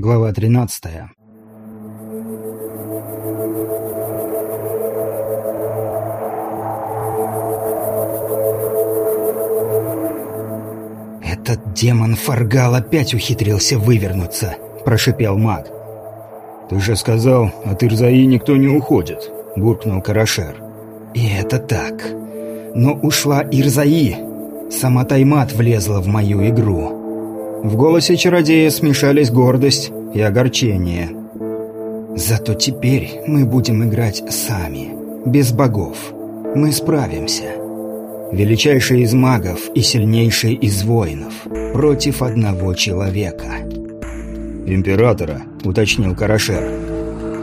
Глава 13. «Этот демон Фаргал опять ухитрился вывернуться», – прошипел маг. «Ты же сказал, от Ирзаи никто не уходит», – буркнул Карашер. «И это так. Но ушла Ирзаи. Сама Таймат влезла в мою игру». В голосе чародея смешались гордость и огорчение. «Зато теперь мы будем играть сами, без богов. Мы справимся. Величайший из магов и сильнейший из воинов против одного человека». «Императора», — уточнил Карашер.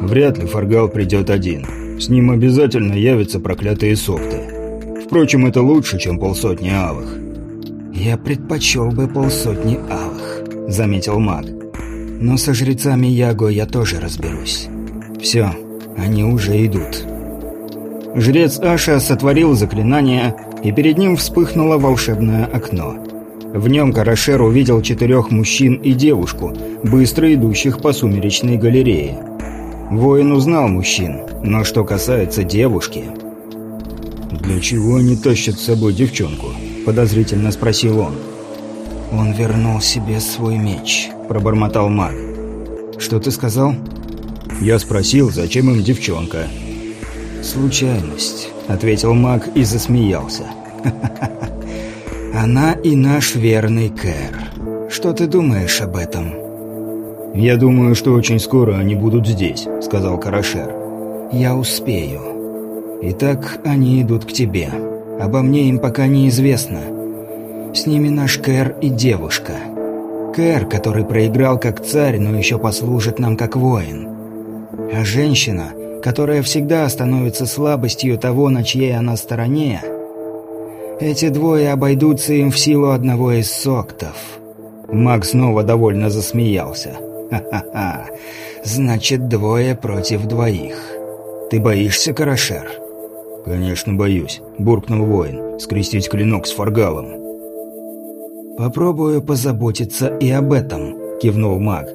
«Вряд ли Фаргал придет один. С ним обязательно явятся проклятые сокты. Впрочем, это лучше, чем полсотни алых». «Я предпочел бы полсотни алых», — заметил маг. «Но со жрецами Яго я тоже разберусь. Все, они уже идут». Жрец Аша сотворил заклинание, и перед ним вспыхнуло волшебное окно. В нем Карашер увидел четырех мужчин и девушку, быстро идущих по сумеречной галерее. Воин узнал мужчин, но что касается девушки... «Для чего они тащат с собой девчонку?» Подозрительно спросил он. «Он вернул себе свой меч», — пробормотал маг. «Что ты сказал?» Я спросил, зачем им девчонка. «Случайность», — ответил маг и засмеялся. «Она и наш верный Кэр. Что ты думаешь об этом?» «Я думаю, что очень скоро они будут здесь», — сказал Карашер. «Я успею. Итак, они идут к тебе». Обо мне им пока неизвестно. С ними наш Кэр и девушка. Кэр, который проиграл как царь, но еще послужит нам как воин. А женщина, которая всегда становится слабостью того, на чьей она стороне. Эти двое обойдутся им в силу одного из соктов. Маг снова довольно засмеялся. «Ха-ха-ха! Значит, двое против двоих. Ты боишься, Карашер?» «Конечно боюсь», — буркнул воин. «Скрестить клинок с фаргалом». «Попробую позаботиться и об этом», — кивнул маг.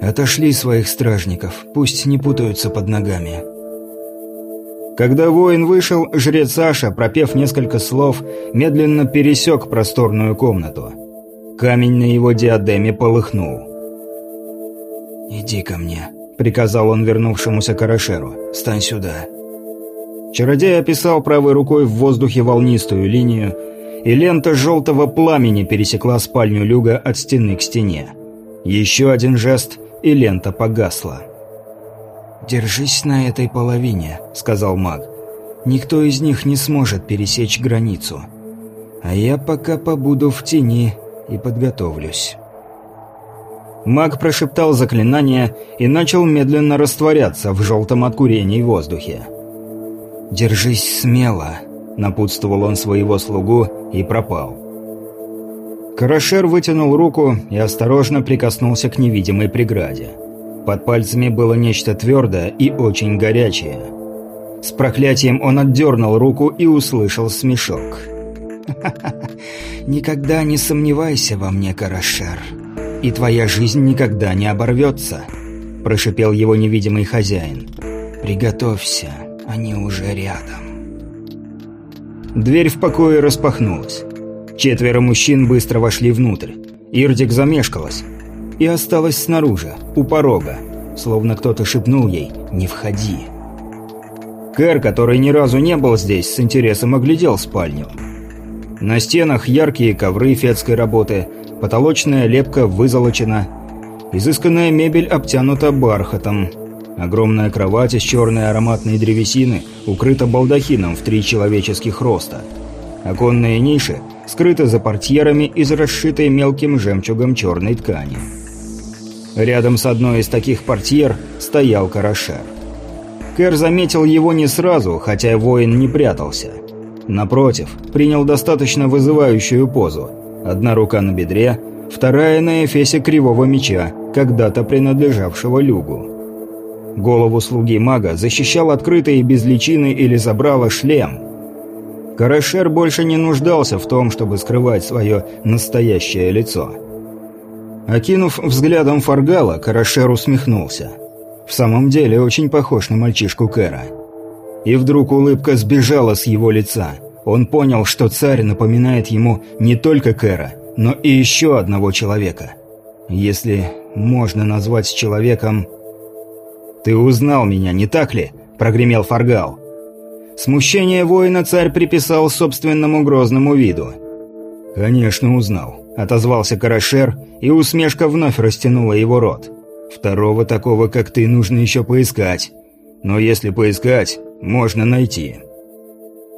«Отошли своих стражников, пусть не путаются под ногами». Когда воин вышел, жрец Саша, пропев несколько слов, медленно пересек просторную комнату. Камень на его диадеме полыхнул. «Иди ко мне», — приказал он вернувшемуся Карашеру. «Стань сюда». Чародей описал правой рукой в воздухе волнистую линию, и лента желтого пламени пересекла спальню Люга от стены к стене. Еще один жест, и лента погасла. «Держись на этой половине», — сказал маг. «Никто из них не сможет пересечь границу. А я пока побуду в тени и подготовлюсь». Маг прошептал заклинание и начал медленно растворяться в желтом от курений воздухе. «Держись смело», — напутствовал он своего слугу и пропал. Карашер вытянул руку и осторожно прикоснулся к невидимой преграде. Под пальцами было нечто твердое и очень горячее. С проклятием он отдернул руку и услышал смешок. никогда не сомневайся во мне, Карашер, и твоя жизнь никогда не оборвется», – прошипел его невидимый хозяин. «Приготовься, они уже рядом. Дверь в покое распахнулась. Четверо мужчин быстро вошли внутрь. Ирдик замешкалась и осталась снаружи, у порога, словно кто-то шепнул ей «Не входи». Кэр, который ни разу не был здесь, с интересом оглядел спальню. На стенах яркие ковры фетской работы, потолочная лепка вызолочена, изысканная мебель обтянута бархатом – Огромная кровать из черной ароматной древесины укрыта балдахином в три человеческих роста. Оконные ниши скрыты за портьерами из расшитой мелким жемчугом черной ткани. Рядом с одной из таких портьер стоял карашер. Кэр заметил его не сразу, хотя воин не прятался. Напротив, принял достаточно вызывающую позу. Одна рука на бедре, вторая на эфесе кривого меча, когда-то принадлежавшего люгу. Голову слуги мага защищал открытый без личины или забрала шлем. Карашер больше не нуждался в том, чтобы скрывать свое настоящее лицо. Окинув взглядом Фаргала, Карашер усмехнулся. В самом деле, очень похож на мальчишку Кэра. И вдруг улыбка сбежала с его лица. Он понял, что царь напоминает ему не только Кэра, но и еще одного человека. Если можно назвать человеком... «Ты узнал меня, не так ли?» – прогремел Фаргал. Смущение воина царь приписал собственному грозному виду. «Конечно, узнал», — отозвался Карашер, и усмешка вновь растянула его рот. «Второго такого, как ты, нужно еще поискать. Но если поискать, можно найти».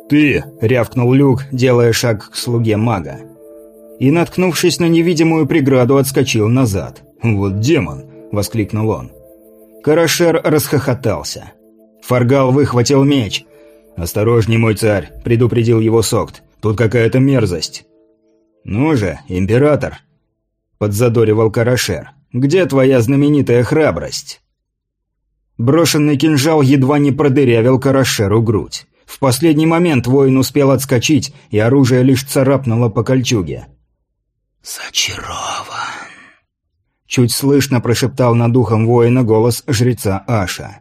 «Ты!» — рявкнул Люк, делая шаг к слуге мага. И, наткнувшись на невидимую преграду, отскочил назад. «Вот демон!» — воскликнул он. Карашер расхохотался. Фаргал выхватил меч. «Осторожней, мой царь!» — предупредил его Сокт. «Тут какая-то мерзость!» «Ну же, император!» — подзадоривал Карашер. «Где твоя знаменитая храбрость?» Брошенный кинжал едва не продырявил Карашеру грудь. В последний момент воин успел отскочить, и оружие лишь царапнуло по кольчуге. «Зачарован!» Чуть слышно прошептал над духом воина голос жреца Аша.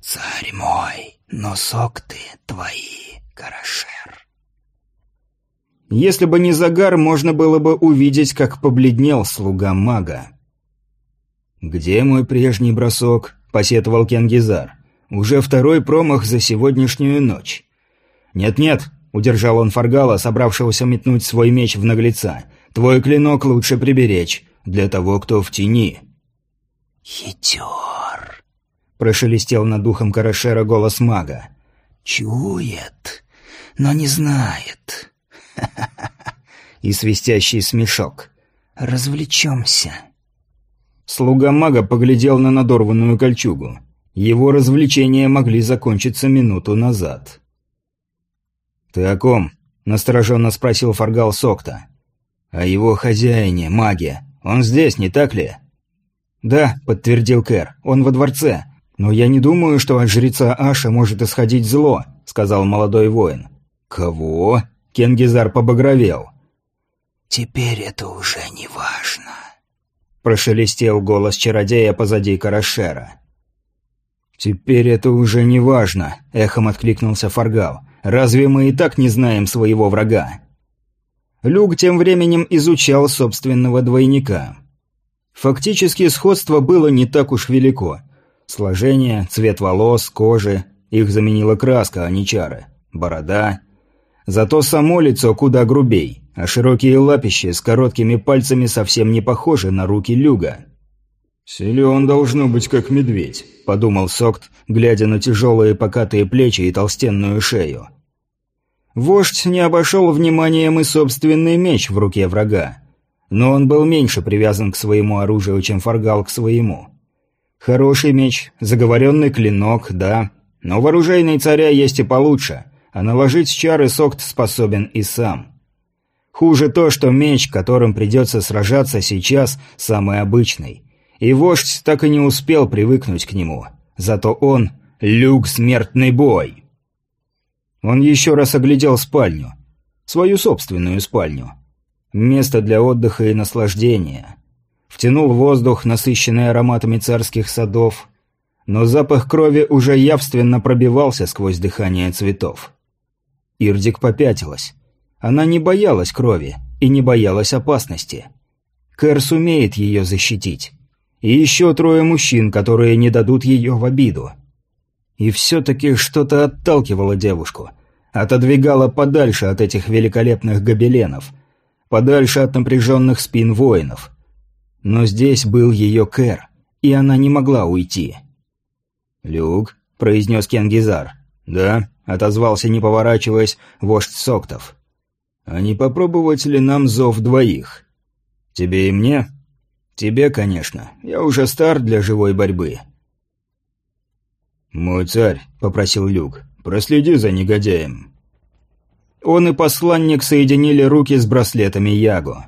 «Царь мой, но сок ты твои, Карашер!» Если бы не загар, можно было бы увидеть, как побледнел слуга мага. «Где мой прежний бросок?» – посетовал Кенгизар. «Уже второй промах за сегодняшнюю ночь». «Нет-нет», – удержал он Фаргала, собравшегося метнуть свой меч в наглеца. «Твой клинок лучше приберечь, для того, кто в тени». «Хитер», – прошелестел над духом Карашера голос мага. «Чует, но не знает». И свистящий смешок. «Развлечемся». Слуга мага поглядел на надорванную кольчугу. Его развлечения могли закончиться минуту назад. «Ты о ком?» – настороженно спросил Фаргал Сокта. «О его хозяине, маге. Он здесь, не так ли?» «Да», – подтвердил Кэр, – «он во дворце. Но я не думаю, что от жреца Аша может исходить зло», – сказал молодой воин. «Кого?» Кенгизар побагровел. «Теперь это уже не важно», – прошелестел голос чародея позади Карашера. «Теперь это уже не важно», – эхом откликнулся Фаргал. «Разве мы и так не знаем своего врага?» Люк тем временем изучал собственного двойника. Фактически сходство было не так уж велико. Сложение, цвет волос, кожи – их заменила краска, а не чары. Борода, Зато само лицо куда грубей, а широкие лапищи с короткими пальцами совсем не похожи на руки Люга. «Силен должно быть как медведь», — подумал Сокт, глядя на тяжелые покатые плечи и толстенную шею. Вождь не обошел вниманием и собственный меч в руке врага. Но он был меньше привязан к своему оружию, чем Фаргал к своему. Хороший меч, заговоренный клинок, да, но в оружейной царя есть и получше — а наложить чары Сокт способен и сам. Хуже то, что меч, которым придется сражаться сейчас, самый обычный. И вождь так и не успел привыкнуть к нему. Зато он — люк смертный бой. Он еще раз оглядел спальню. Свою собственную спальню. Место для отдыха и наслаждения. Втянул воздух, насыщенный ароматами царских садов. Но запах крови уже явственно пробивался сквозь дыхание цветов. Ирдик попятилась. Она не боялась крови и не боялась опасности. Кэр сумеет ее защитить. И еще трое мужчин, которые не дадут ее в обиду. И все-таки что-то отталкивало девушку. Отодвигало подальше от этих великолепных гобеленов. Подальше от напряженных спин воинов. Но здесь был ее Кэр, и она не могла уйти. «Люк», — произнес Кенгизар. «Да», — отозвался, не поворачиваясь, вождь Соктов. «А не попробовать ли нам зов двоих? Тебе и мне?» «Тебе, конечно. Я уже стар для живой борьбы». «Мой царь», — попросил Люк, — «проследи за негодяем». Он и посланник соединили руки с браслетами Яго.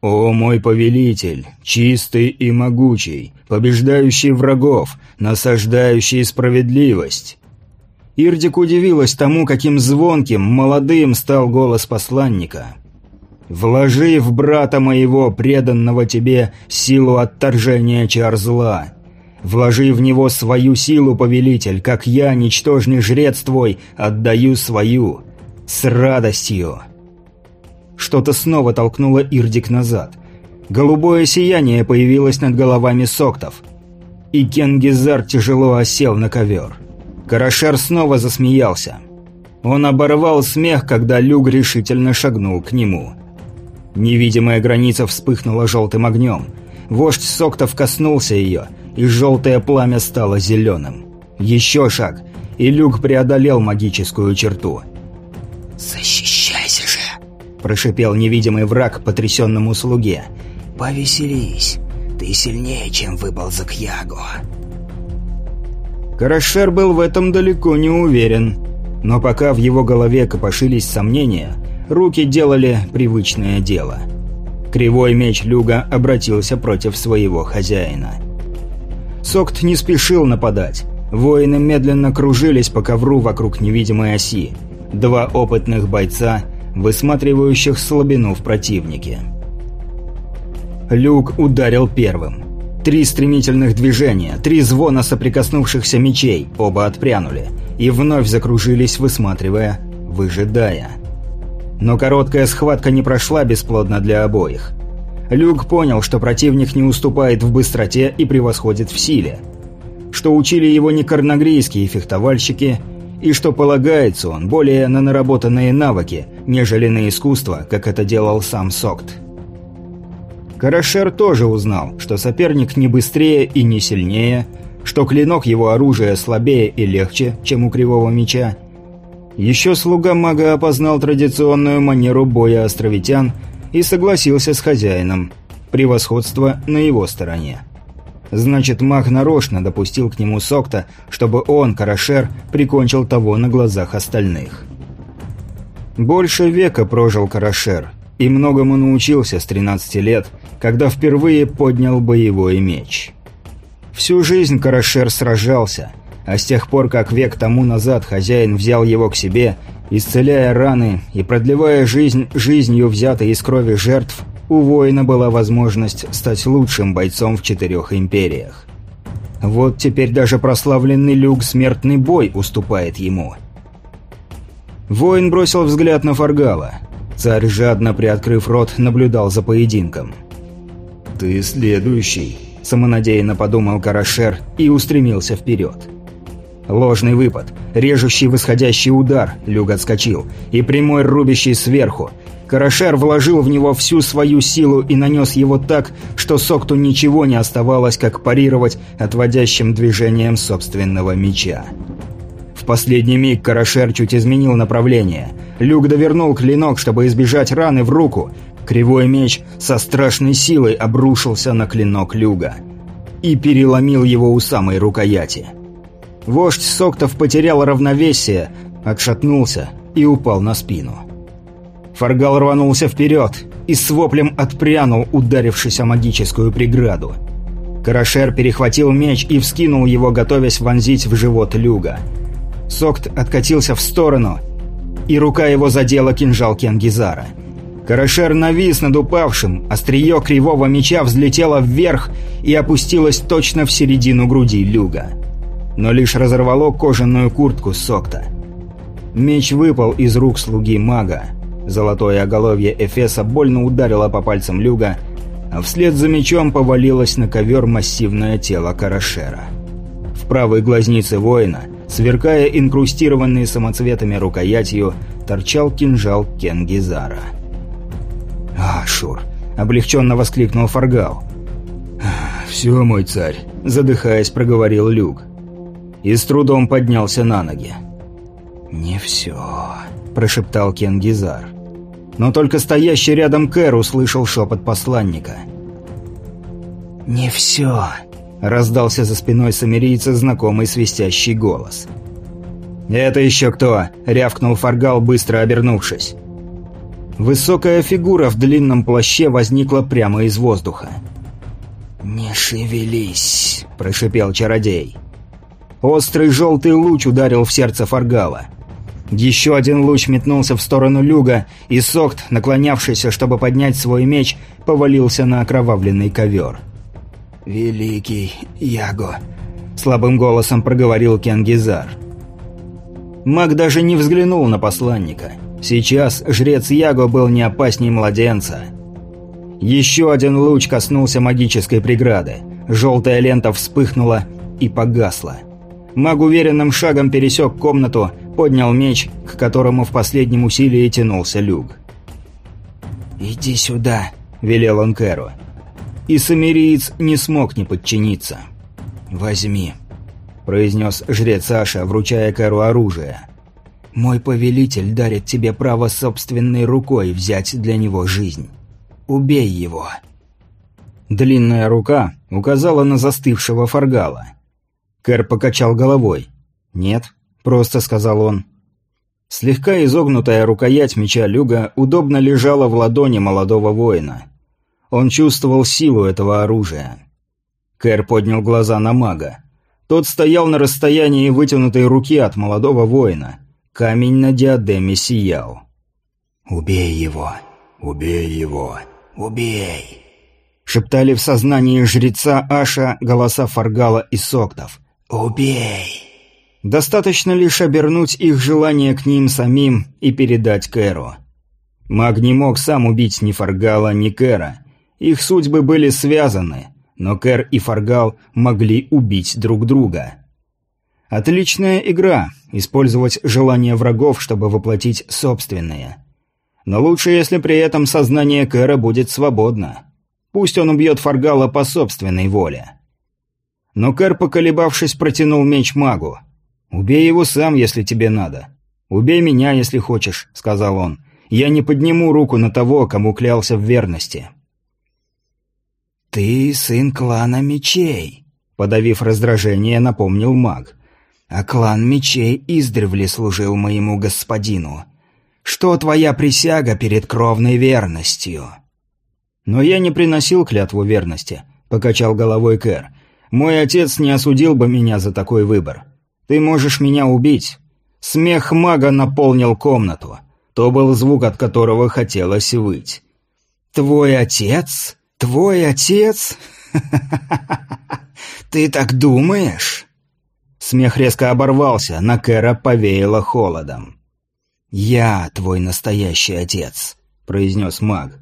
«О мой повелитель, чистый и могучий, побеждающий врагов, насаждающий справедливость!» Ирдик удивилась тому, каким звонким, молодым стал голос посланника. Вложи в брата моего, преданного тебе, силу отторжения чар зла. Вложи в него свою силу, повелитель, как я, ничтожный жрец твой, отдаю свою. С радостью. Что-то снова толкнуло Ирдик назад. Голубое сияние появилось над головами соктов. И Кенгизар тяжело осел на ковер. Карашер снова засмеялся. Он оборвал смех, когда Люг решительно шагнул к нему. Невидимая граница вспыхнула желтым огнем. Вождь Соктов коснулся ее, и желтое пламя стало зеленым. Еще шаг, и Люк преодолел магическую черту. «Защищайся же!» – прошипел невидимый враг потрясенному слуге. «Повеселись, ты сильнее, чем выпал за Кьягу». Карашер был в этом далеко не уверен, но пока в его голове копошились сомнения – руки делали привычное дело. Кривой меч Люга обратился против своего хозяина. Сокт не спешил нападать. Воины медленно кружились по ковру вокруг невидимой оси. Два опытных бойца, высматривающих слабину в противнике. Люк ударил первым. Три стремительных движения, три звона соприкоснувшихся мечей, оба отпрянули, и вновь закружились, высматривая, выжидая. Но короткая схватка не прошла бесплодно для обоих. Люк понял, что противник не уступает в быстроте и превосходит в силе. Что учили его не карнагрийские фехтовальщики, и что полагается он более на наработанные навыки, нежели на искусство, как это делал сам Сокт. Карашер тоже узнал, что соперник не быстрее и не сильнее, что клинок его оружия слабее и легче, чем у кривого меча, еще слуга мага опознал традиционную манеру боя островитян и согласился с хозяином. Превосходство на его стороне. Значит, маг нарочно допустил к нему Сокта, чтобы он, Карашер, прикончил того на глазах остальных. Больше века прожил Карашер, и многому научился с 13 лет, когда впервые поднял боевой меч. Всю жизнь Карашер сражался – а с тех пор, как век тому назад хозяин взял его к себе, исцеляя раны и продлевая жизнь жизнью взятой из крови жертв, у воина была возможность стать лучшим бойцом в четырех империях. Вот теперь даже прославленный люк «Смертный бой» уступает ему. Воин бросил взгляд на Фаргала. Царь, жадно приоткрыв рот, наблюдал за поединком. «Ты следующий», – самонадеянно подумал Карашер и устремился вперед. Ложный выпад, режущий восходящий удар, Люк отскочил, и прямой рубящий сверху. Карашер вложил в него всю свою силу и нанес его так, что Сокту ничего не оставалось, как парировать отводящим движением собственного меча. В последний миг Карашер чуть изменил направление. Люк довернул клинок, чтобы избежать раны в руку. Кривой меч со страшной силой обрушился на клинок Люга и переломил его у самой рукояти. Вождь Соктов потерял равновесие, отшатнулся и упал на спину. Фаргал рванулся вперед и с воплем отпрянул, ударившись о магическую преграду. Карашер перехватил меч и вскинул его, готовясь вонзить в живот Люга. Сокт откатился в сторону, и рука его задела кинжал Кенгизара. Карашер навис над упавшим, острие кривого меча взлетело вверх и опустилось точно в середину груди Люга но лишь разорвало кожаную куртку Сокта. Меч выпал из рук слуги мага. Золотое оголовье Эфеса больно ударило по пальцам Люга, а вслед за мечом повалилось на ковер массивное тело Карашера. В правой глазнице воина, сверкая инкрустированный самоцветами рукоятью, торчал кинжал Кенгизара. «А, Шур!» — облегченно воскликнул Фаргал. «Все, мой царь!» — задыхаясь, проговорил Люк и с трудом поднялся на ноги. «Не все», – прошептал Кенгизар. Но только стоящий рядом Кэр услышал шепот посланника. «Не все», – раздался за спиной самирийца знакомый свистящий голос. «Это еще кто?» – рявкнул Фаргал, быстро обернувшись. Высокая фигура в длинном плаще возникла прямо из воздуха. «Не шевелись», – прошипел чародей. Острый желтый луч ударил в сердце Фаргала. Еще один луч метнулся в сторону люга, и Сокт, наклонявшийся, чтобы поднять свой меч, повалился на окровавленный ковер. «Великий Яго», — слабым голосом проговорил Кенгизар. Маг даже не взглянул на посланника. Сейчас жрец Яго был не опасней младенца. Еще один луч коснулся магической преграды. Желтая лента вспыхнула и погасла. Маг уверенным шагом пересек комнату, поднял меч, к которому в последнем усилии тянулся люк. «Иди сюда», — велел он Кэру. И самириец не смог не подчиниться. «Возьми», — произнес жрец Аша, вручая Кэру оружие. «Мой повелитель дарит тебе право собственной рукой взять для него жизнь. Убей его». Длинная рука указала на застывшего фаргала. Кэр покачал головой. «Нет», — просто сказал он. Слегка изогнутая рукоять меча Люга удобно лежала в ладони молодого воина. Он чувствовал силу этого оружия. Кэр поднял глаза на мага. Тот стоял на расстоянии вытянутой руки от молодого воина. Камень на диадеме сиял. «Убей его! Убей его! Убей!» Шептали в сознании жреца Аша голоса Фаргала и Соктов. «Убей!» Достаточно лишь обернуть их желание к ним самим и передать Кэру. Маг не мог сам убить ни Фаргала, ни Кэра. Их судьбы были связаны, но Кэр и Фаргал могли убить друг друга. Отличная игра – использовать желания врагов, чтобы воплотить собственные. Но лучше, если при этом сознание Кэра будет свободно. Пусть он убьет Фаргала по собственной воле. Но Кэр, поколебавшись, протянул меч магу. «Убей его сам, если тебе надо. Убей меня, если хочешь», — сказал он. «Я не подниму руку на того, кому клялся в верности». «Ты сын клана мечей», — подавив раздражение, напомнил маг. «А клан мечей издревле служил моему господину. Что твоя присяга перед кровной верностью?» «Но я не приносил клятву верности», — покачал головой Кэр. «Мой отец не осудил бы меня за такой выбор. Ты можешь меня убить». Смех мага наполнил комнату. То был звук, от которого хотелось выть. «Твой отец? Твой отец? Ты так думаешь?» Смех резко оборвался, на Кэра повеяло холодом. «Я твой настоящий отец», — произнес маг.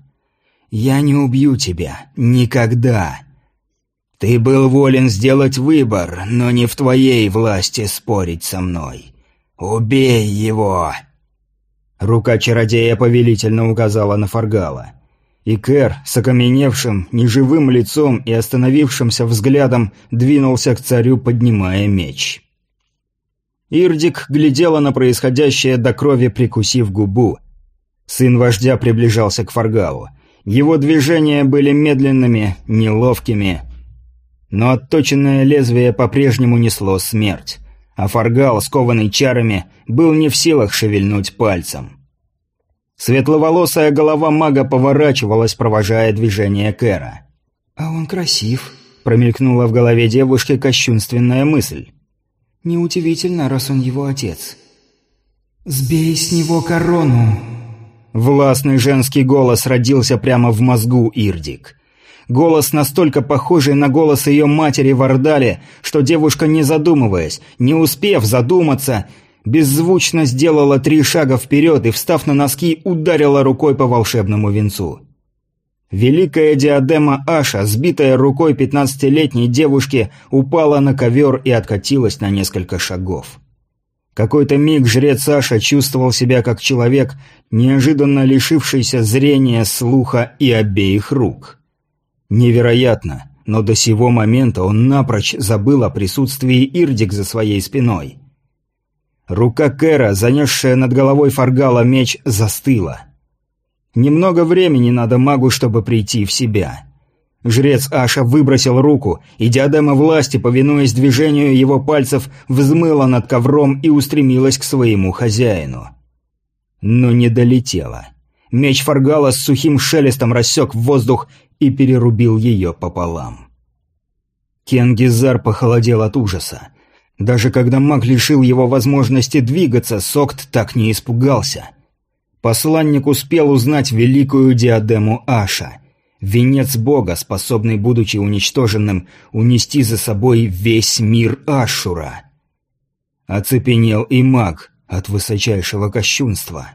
Я не убью тебя. Никогда. Ты был волен сделать выбор, но не в твоей власти спорить со мной. Убей его!» Рука чародея повелительно указала на Фаргала. И Кэр с окаменевшим, неживым лицом и остановившимся взглядом двинулся к царю, поднимая меч. Ирдик глядела на происходящее до крови, прикусив губу. Сын вождя приближался к Фаргалу. Его движения были медленными, неловкими, но отточенное лезвие по-прежнему несло смерть, а Фаргал, скованный чарами, был не в силах шевельнуть пальцем. Светловолосая голова мага поворачивалась, провожая движение Кэра. «А он красив», — промелькнула в голове девушки кощунственная мысль. «Неудивительно, раз он его отец». «Сбей с него корону», Властный женский голос родился прямо в мозгу Ирдик. Голос настолько похожий на голос ее матери в Ордале, что девушка, не задумываясь, не успев задуматься, беззвучно сделала три шага вперед и, встав на носки, ударила рукой по волшебному венцу. Великая диадема Аша, сбитая рукой пятнадцатилетней девушки, упала на ковер и откатилась на несколько шагов. Какой-то миг жрец Саша чувствовал себя как человек, неожиданно лишившийся зрения, слуха и обеих рук. Невероятно, но до сего момента он напрочь забыл о присутствии Ирдик за своей спиной. Рука Кэра, занесшая над головой Фаргала меч, застыла. Немного времени надо магу, чтобы прийти в себя. Жрец Аша выбросил руку, и диадема власти, повинуясь движению его пальцев, взмыла над ковром и устремилась к своему хозяину. Но не долетела. Меч Фаргала с сухим шелестом рассек воздух и перерубил ее пополам. Кенгизар похолодел от ужаса. Даже когда маг лишил его возможности двигаться, Сокт так не испугался. Посланник успел узнать великую диадему Аша. Венец бога, способный, будучи уничтоженным, унести за собой весь мир Ашура. Оцепенел и маг от высочайшего кощунства.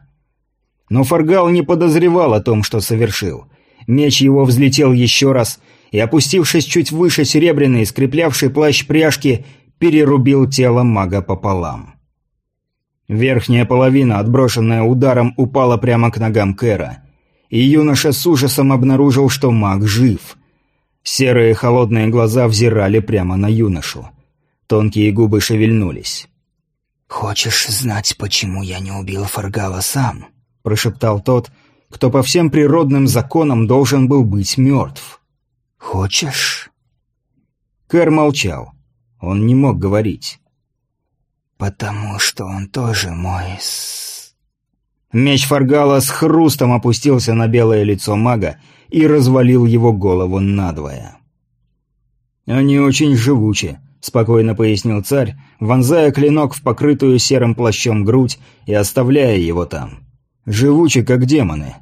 Но Фаргал не подозревал о том, что совершил. Меч его взлетел еще раз, и, опустившись чуть выше серебряной, скреплявшей плащ пряжки, перерубил тело мага пополам. Верхняя половина, отброшенная ударом, упала прямо к ногам Кэра. И юноша с ужасом обнаружил, что маг жив. Серые холодные глаза взирали прямо на юношу. Тонкие губы шевельнулись. «Хочешь знать, почему я не убил Фаргала сам?» – прошептал тот, кто по всем природным законам должен был быть мертв. «Хочешь?» Кэр молчал. Он не мог говорить. «Потому что он тоже мой с...» Меч Фаргала с хрустом опустился на белое лицо мага и развалил его голову надвое. «Они очень живучи», — спокойно пояснил царь, вонзая клинок в покрытую серым плащом грудь и оставляя его там. «Живучи, как демоны».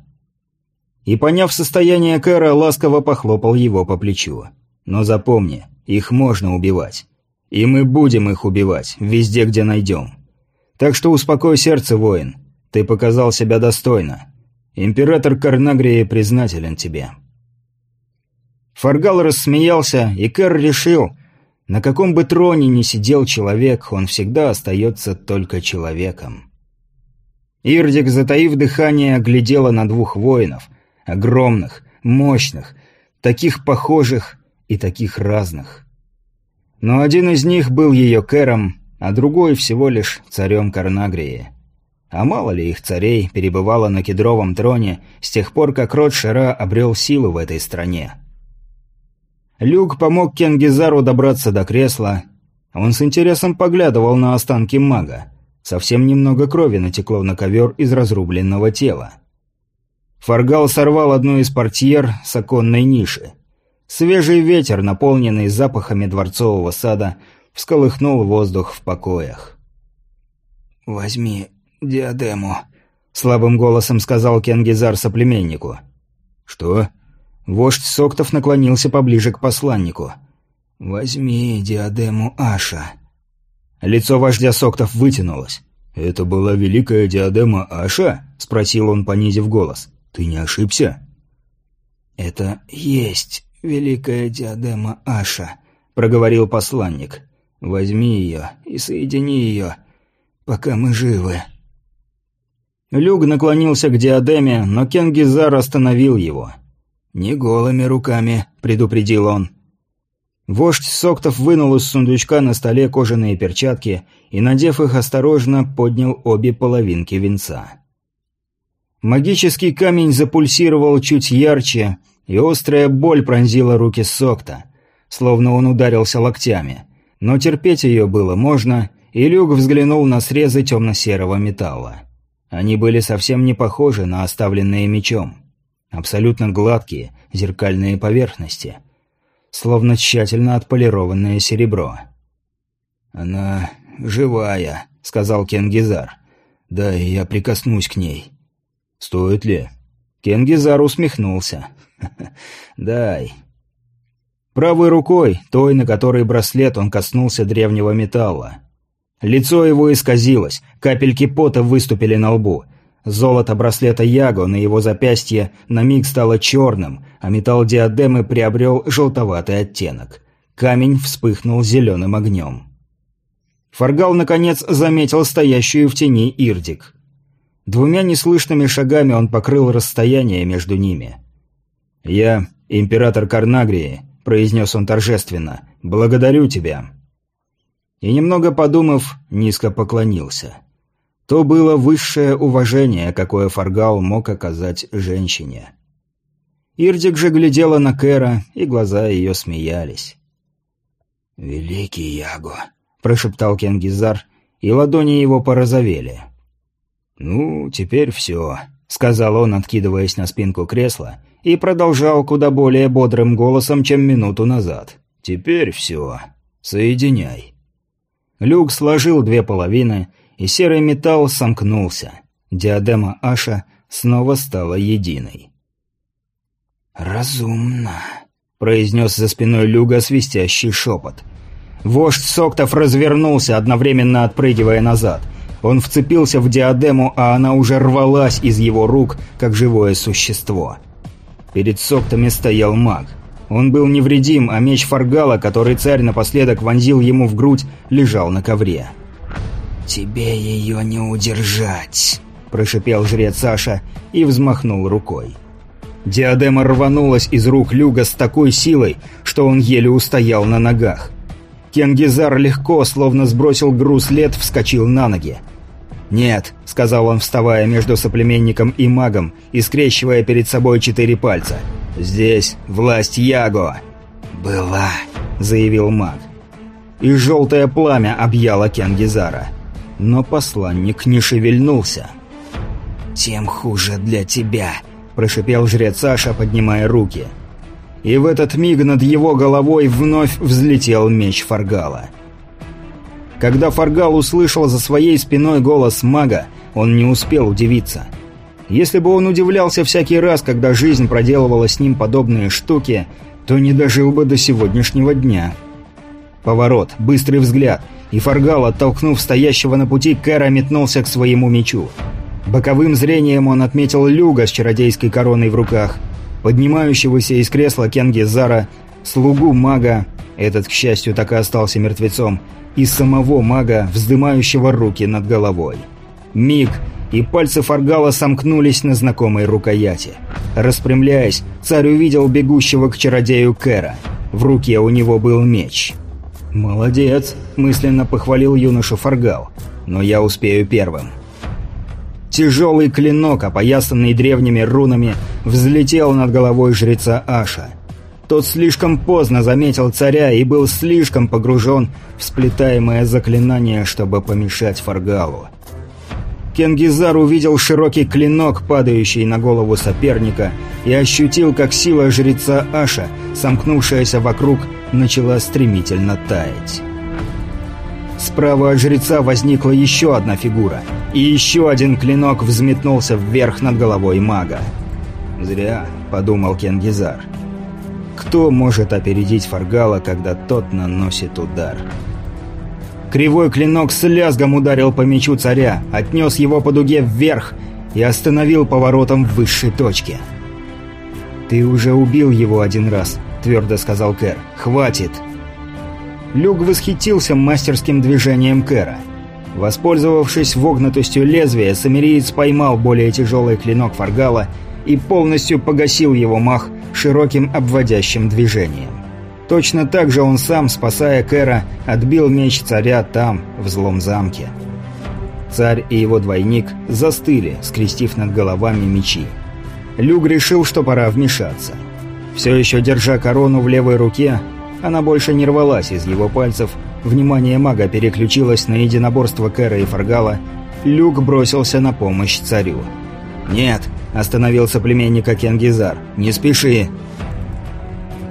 И, поняв состояние Кэра, ласково похлопал его по плечу. «Но запомни, их можно убивать. И мы будем их убивать, везде, где найдем. Так что успокой сердце, воин. Ты показал себя достойно. Император Карнагрии признателен тебе». Фаргал рассмеялся, и Кэр решил, на каком бы троне ни сидел человек, он всегда остается только человеком. Ирдик, затаив дыхание, глядела на двух воинов, огромных, мощных, таких похожих и таких разных. Но один из них был ее Кэром, а другой всего лишь царем Карнагрии. А мало ли их царей перебывало на кедровом троне с тех пор, как род Шера обрел силу в этой стране. Люк помог Кенгизару добраться до кресла. Он с интересом поглядывал на останки мага. Совсем немного крови натекло на ковер из разрубленного тела. Фаргал сорвал одну из портьер с оконной ниши. Свежий ветер, наполненный запахами дворцового сада, всколыхнул воздух в покоях. «Возьми диадему», — слабым голосом сказал Кенгизар соплеменнику. «Что?» Вождь Соктов наклонился поближе к посланнику. «Возьми диадему Аша». Лицо вождя Соктов вытянулось. «Это была великая диадема Аша?» — спросил он, понизив голос. «Ты не ошибся?» «Это есть великая диадема Аша», — проговорил посланник. «Возьми ее и соедини ее, пока мы живы». Люк наклонился к диадеме, но Кенгизар остановил его. «Не голыми руками», — предупредил он. Вождь Соктов вынул из сундучка на столе кожаные перчатки и, надев их осторожно, поднял обе половинки венца. Магический камень запульсировал чуть ярче, и острая боль пронзила руки Сокта, словно он ударился локтями. Но терпеть ее было можно, и Люк взглянул на срезы темно-серого металла. Они были совсем не похожи на оставленные мечом. Абсолютно гладкие, зеркальные поверхности. Словно тщательно отполированное серебро. «Она живая», — сказал Кенгизар. «Да, и я прикоснусь к ней». «Стоит ли?» Кенгизар усмехнулся. «Дай». Правой рукой, той, на которой браслет, он коснулся древнего металла. Лицо его исказилось, капельки пота выступили на лбу. Золото браслета Яго на его запястье на миг стало черным, а металл диадемы приобрел желтоватый оттенок. Камень вспыхнул зеленым огнем. Фаргал, наконец, заметил стоящую в тени Ирдик. Двумя неслышными шагами он покрыл расстояние между ними. «Я, император Карнагрии», — произнес он торжественно, — «благодарю тебя». И немного подумав, низко поклонился. То было высшее уважение, какое Фаргал мог оказать женщине. Ирдик же глядела на Кэра, и глаза ее смеялись. «Великий Яго», — прошептал Кенгизар, и ладони его порозовели. «Ну, теперь все», — сказал он, откидываясь на спинку кресла, и продолжал куда более бодрым голосом, чем минуту назад. «Теперь все. Соединяй». Люк сложил две половины, и серый металл сомкнулся. Диадема Аша снова стала единой. «Разумно», — произнес за спиной Люга свистящий шепот. Вождь Соктов развернулся, одновременно отпрыгивая назад. Он вцепился в диадему, а она уже рвалась из его рук, как живое существо. Перед Соктами стоял маг. Он был невредим, а меч Фаргала, который царь напоследок вонзил ему в грудь, лежал на ковре. «Тебе ее не удержать», – прошипел жрец Саша и взмахнул рукой. Диадема рванулась из рук Люга с такой силой, что он еле устоял на ногах. Кенгизар легко, словно сбросил груз лет, вскочил на ноги. «Нет», — сказал он, вставая между соплеменником и магом и скрещивая перед собой четыре пальца. «Здесь власть Яго». «Была», — заявил маг. И желтое пламя объяло Кенгизара. Но посланник не шевельнулся. «Тем хуже для тебя», — прошипел жрец Саша, поднимая руки. И в этот миг над его головой вновь взлетел меч Фаргала. Когда Фаргал услышал за своей спиной голос мага, он не успел удивиться. Если бы он удивлялся всякий раз, когда жизнь проделывала с ним подобные штуки, то не дожил бы до сегодняшнего дня. Поворот, быстрый взгляд, и Фаргал, оттолкнув стоящего на пути, Кэра метнулся к своему мечу. Боковым зрением он отметил Люга с чародейской короной в руках, поднимающегося из кресла Кенги Зара, слугу мага, этот, к счастью, так и остался мертвецом, и самого мага, вздымающего руки над головой. Миг, и пальцы Фаргала сомкнулись на знакомой рукояти. Распрямляясь, царь увидел бегущего к чародею Кэра. В руке у него был меч. «Молодец!» – мысленно похвалил юноша Фаргал. «Но я успею первым». Тяжелый клинок, опоясанный древними рунами, взлетел над головой жреца Аша – тот слишком поздно заметил царя и был слишком погружен в сплетаемое заклинание, чтобы помешать Фаргалу. Кенгизар увидел широкий клинок, падающий на голову соперника, и ощутил, как сила жреца Аша, сомкнувшаяся вокруг, начала стремительно таять. Справа от жреца возникла еще одна фигура, и еще один клинок взметнулся вверх над головой мага. «Зря», — подумал Кенгизар. Кто может опередить Фаргала, когда тот наносит удар? Кривой клинок с лязгом ударил по мечу царя, отнес его по дуге вверх и остановил поворотом в высшей точке. «Ты уже убил его один раз», — твердо сказал Кэр. «Хватит!» Люк восхитился мастерским движением Кэра. Воспользовавшись вогнутостью лезвия, самириец поймал более тяжелый клинок Фаргала и полностью погасил его мах широким обводящим движением. Точно так же он сам, спасая Кэра, отбил меч царя там, в злом замке. Царь и его двойник застыли, скрестив над головами мечи. Люк решил, что пора вмешаться. Все еще держа корону в левой руке, она больше не рвалась из его пальцев, внимание мага переключилось на единоборство Кэра и Фаргала, Люк бросился на помощь царю. «Нет!» – остановил соплеменника Кенгизар. «Не спеши!»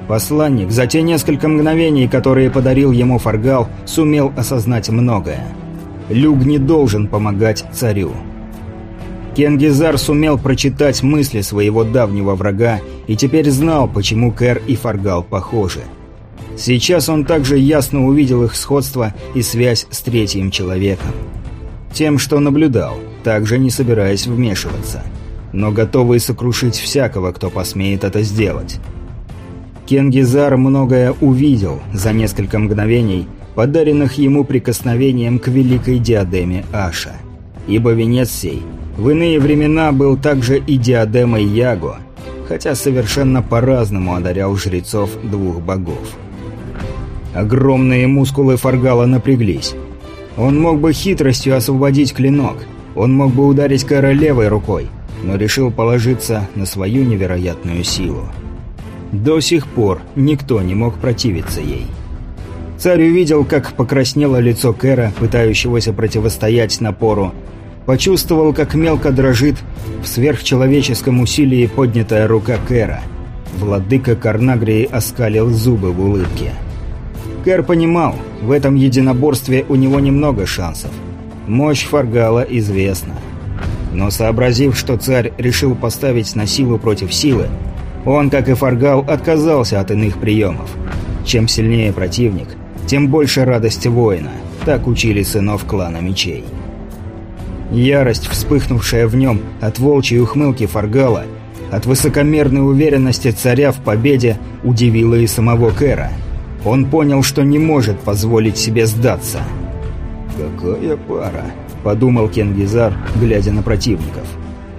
Посланник за те несколько мгновений, которые подарил ему Фаргал, сумел осознать многое. Люг не должен помогать царю. Кенгизар сумел прочитать мысли своего давнего врага и теперь знал, почему Кэр и Фаргал похожи. Сейчас он также ясно увидел их сходство и связь с третьим человеком. Тем, что наблюдал, также не собираясь вмешиваться. Но готовый сокрушить всякого, кто посмеет это сделать. Кенгизар многое увидел за несколько мгновений, подаренных ему прикосновением к великой диадеме Аша. Ибо венец сей в иные времена был также и диадемой Яго, хотя совершенно по-разному одарял жрецов двух богов. Огромные мускулы Фаргала напряглись. Он мог бы хитростью освободить клинок, он мог бы ударить Кэра левой рукой, но решил положиться на свою невероятную силу. До сих пор никто не мог противиться ей. Царь увидел, как покраснело лицо Кэра, пытающегося противостоять напору, почувствовал, как мелко дрожит в сверхчеловеческом усилии поднятая рука Кэра. Владыка Карнагрии оскалил зубы в улыбке. Кэр понимал, в этом единоборстве у него немного шансов. Мощь Фаргала известна. Но сообразив, что царь решил поставить на силу против силы, он, как и Фаргал, отказался от иных приемов. Чем сильнее противник, тем больше радости воина. Так учили сынов клана мечей. Ярость, вспыхнувшая в нем от волчьей ухмылки Фаргала, от высокомерной уверенности царя в победе, удивила и самого Кэра. Он понял, что не может позволить себе сдаться. «Какая пара!» – подумал Кенгизар, глядя на противников.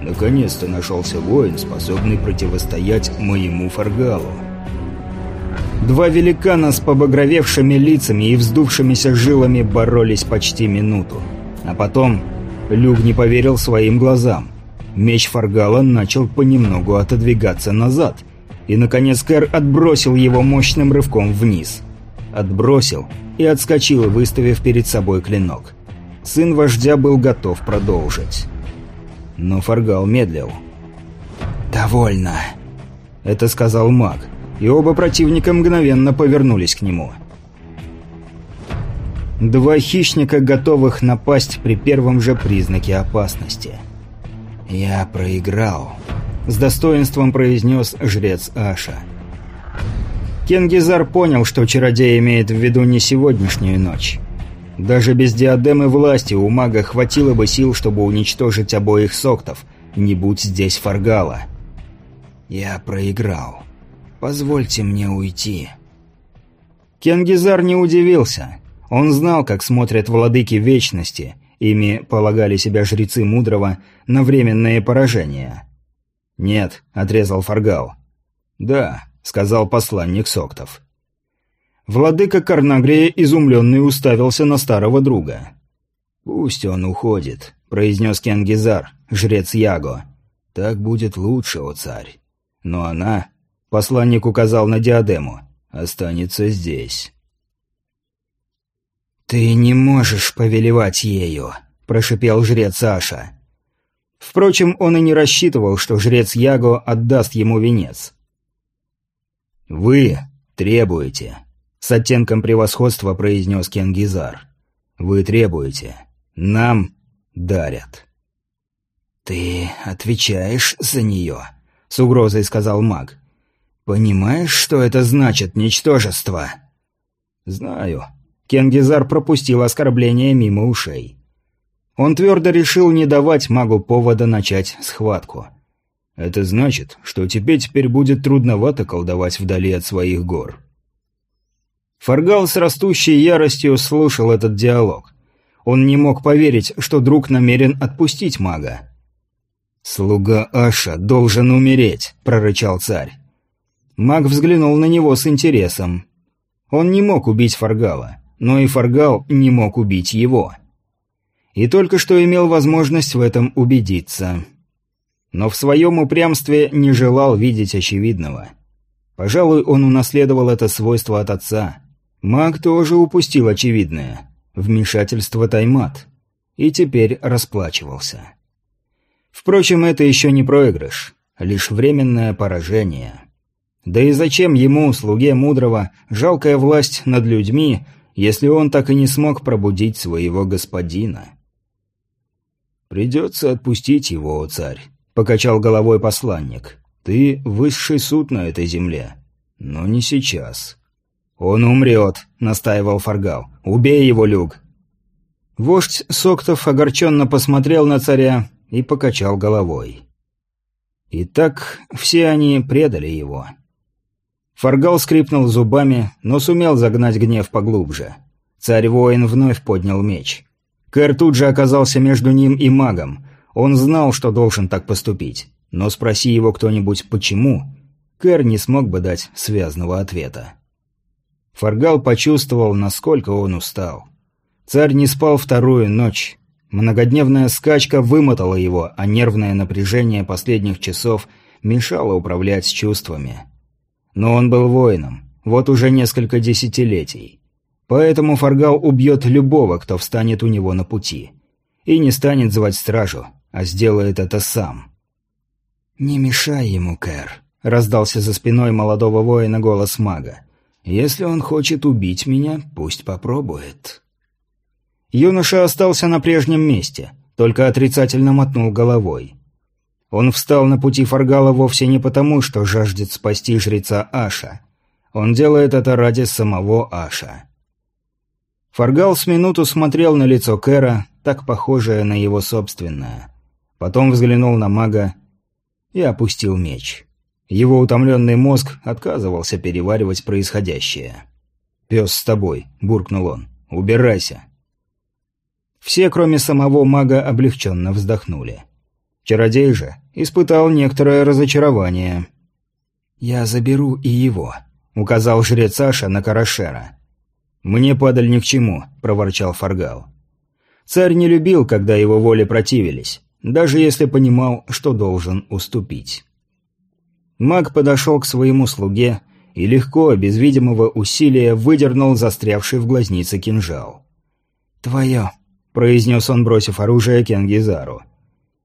«Наконец-то нашелся воин, способный противостоять моему Фаргалу». Два великана с побагровевшими лицами и вздувшимися жилами боролись почти минуту. А потом Люк не поверил своим глазам. Меч Фаргала начал понемногу отодвигаться назад, и, наконец, Кэр отбросил его мощным рывком вниз. Отбросил и отскочил, выставив перед собой клинок. Сын вождя был готов продолжить. Но Фаргал медлил. «Довольно», — это сказал маг, и оба противника мгновенно повернулись к нему. Два хищника, готовых напасть при первом же признаке опасности. «Я проиграл», — с достоинством произнес жрец Аша. Кенгизар понял, что чародей имеет в виду не сегодняшнюю ночь. Даже без диадемы власти у мага хватило бы сил, чтобы уничтожить обоих соктов, не будь здесь Фаргала. «Я проиграл. Позвольте мне уйти». Кенгизар не удивился. Он знал, как смотрят владыки Вечности, ими полагали себя жрецы Мудрого, на временные поражения. «Нет», — отрезал Фаргал. «Да», — сказал посланник Соктов. Владыка Карнагрия, изумленный, уставился на старого друга. «Пусть он уходит», — произнес Кенгизар, жрец Яго. «Так будет лучше, о царь. Но она...» — посланник указал на диадему. «Останется здесь». «Ты не можешь повелевать ею», – прошипел жрец Аша. Впрочем, он и не рассчитывал, что жрец Яго отдаст ему венец. «Вы требуете», – с оттенком превосходства произнес Кенгизар. «Вы требуете. Нам дарят». «Ты отвечаешь за нее», – с угрозой сказал маг. «Понимаешь, что это значит, ничтожество?» «Знаю», Кенгизар пропустил оскорбление мимо ушей. Он твердо решил не давать магу повода начать схватку. Это значит, что тебе теперь будет трудновато колдовать вдали от своих гор. Фаргал с растущей яростью слушал этот диалог. Он не мог поверить, что друг намерен отпустить мага. «Слуга Аша должен умереть», — прорычал царь. Маг взглянул на него с интересом. Он не мог убить Фаргала но и Фаргал не мог убить его. И только что имел возможность в этом убедиться. Но в своем упрямстве не желал видеть очевидного. Пожалуй, он унаследовал это свойство от отца. Маг тоже упустил очевидное – вмешательство Таймат. И теперь расплачивался. Впрочем, это еще не проигрыш, лишь временное поражение. Да и зачем ему, слуге мудрого, жалкая власть над людьми – если он так и не смог пробудить своего господина. «Придется отпустить его, царь», — покачал головой посланник. «Ты высший суд на этой земле. Но не сейчас». «Он умрет», — настаивал Фаргал. «Убей его, Люк». Вождь Соктов огорченно посмотрел на царя и покачал головой. Итак, все они предали его. Фаргал скрипнул зубами, но сумел загнать гнев поглубже. Царь-воин вновь поднял меч. Кэр тут же оказался между ним и магом. Он знал, что должен так поступить. Но спроси его кто-нибудь «почему?», Кэр не смог бы дать связного ответа. Фаргал почувствовал, насколько он устал. Царь не спал вторую ночь. Многодневная скачка вымотала его, а нервное напряжение последних часов мешало управлять чувствами. Но он был воином, вот уже несколько десятилетий. Поэтому Фаргал убьет любого, кто встанет у него на пути. И не станет звать стражу, а сделает это сам. «Не мешай ему, Кэр», — раздался за спиной молодого воина голос мага. Если он хочет убить меня, пусть попробует». Юноша остался на прежнем месте, только отрицательно мотнул головой. Он встал на пути Фаргала вовсе не потому, что жаждет спасти жреца Аша. Он делает это ради самого Аша. Фаргал с минуту смотрел на лицо Кэра, так похожее на его собственное. Потом взглянул на мага и опустил меч. Его утомленный мозг отказывался переваривать происходящее. «Пес с тобой», — буркнул он. «Убирайся». Все, кроме самого мага, облегченно вздохнули. Чародей же испытал некоторое разочарование. «Я заберу и его», — указал жрец Аша на Карашера. «Мне падаль ни к чему», — проворчал Фаргал. Царь не любил, когда его воле противились, даже если понимал, что должен уступить. Маг подошел к своему слуге и легко, без видимого усилия, выдернул застрявший в глазнице кинжал. «Твое», — произнес он, бросив оружие Кенгизару.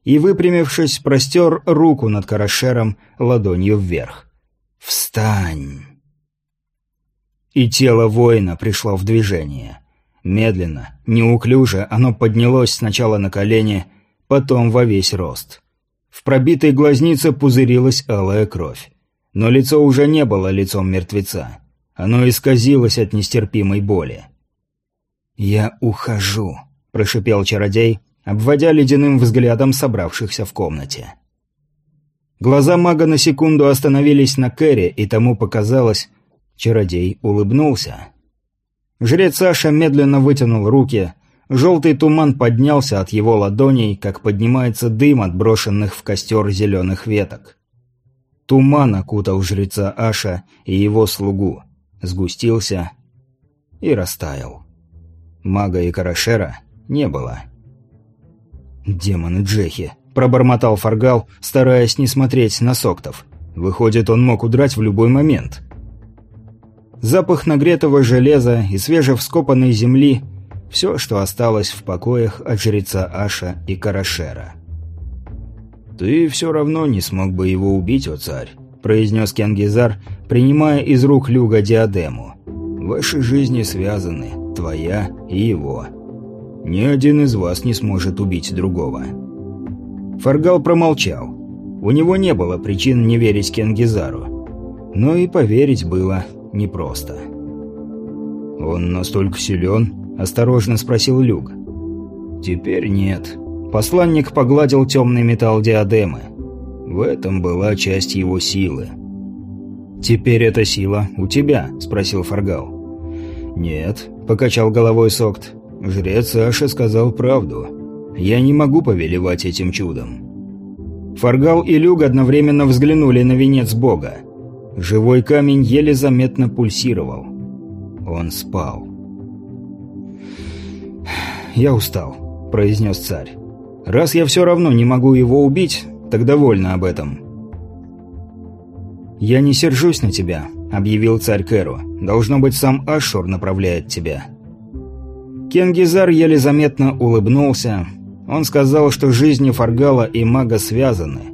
И, выпрямившись, простер руку над Карашером ладонью вверх. «Встань!» И тело воина пришло в движение. Медленно, неуклюже, оно поднялось сначала на колени, потом во весь рост. В пробитой глазнице пузырилась алая кровь. Но лицо уже не было лицом мертвеца. Оно исказилось от нестерпимой боли. «Я ухожу», – прошипел чародей, обводя ледяным взглядом собравшихся в комнате. Глаза мага на секунду остановились на Кэре, и тому показалось, чародей улыбнулся. Жрец Саша медленно вытянул руки, Желтый туман поднялся от его ладоней, как поднимается дым от брошенных в костер зеленых веток. Туман окутал жреца Аша и его слугу, сгустился и растаял. Мага и Карашера не было. «Демоны Джехи!» – пробормотал Фаргал, стараясь не смотреть на Соктов. Выходит, он мог удрать в любой момент. Запах нагретого железа и свежевскопанной земли – все, что осталось в покоях от жреца Аша и Карашера. «Ты все равно не смог бы его убить, о царь», – произнес Кенгизар, принимая из рук Люга диадему. «Ваши жизни связаны, твоя и его. Ни один из вас не сможет убить другого». Фаргал промолчал. У него не было причин не верить Кенгизару. Но и поверить было непросто. «Он настолько силен?» – осторожно спросил Люк. «Теперь нет». Посланник погладил темный металл диадемы. В этом была часть его силы. «Теперь эта сила у тебя?» – спросил Фаргал. «Нет», – покачал головой Сокт. «Жрец Саша сказал правду. Я не могу повелевать этим чудом». Фаргал и Люк одновременно взглянули на венец бога. Живой камень еле заметно пульсировал. Он спал я устал», – произнес царь. «Раз я все равно не могу его убить, так довольна об этом». «Я не сержусь на тебя», – объявил царь Кэру. «Должно быть, сам Ашур направляет тебя». Кенгизар еле заметно улыбнулся. Он сказал, что жизни Фаргала и мага связаны,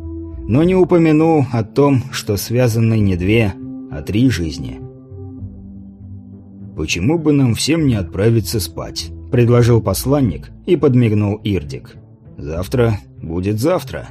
но не упомянул о том, что связаны не две, а три жизни. «Почему бы нам всем не отправиться спать?» – предложил посланник и подмигнул Ирдик. «Завтра будет завтра».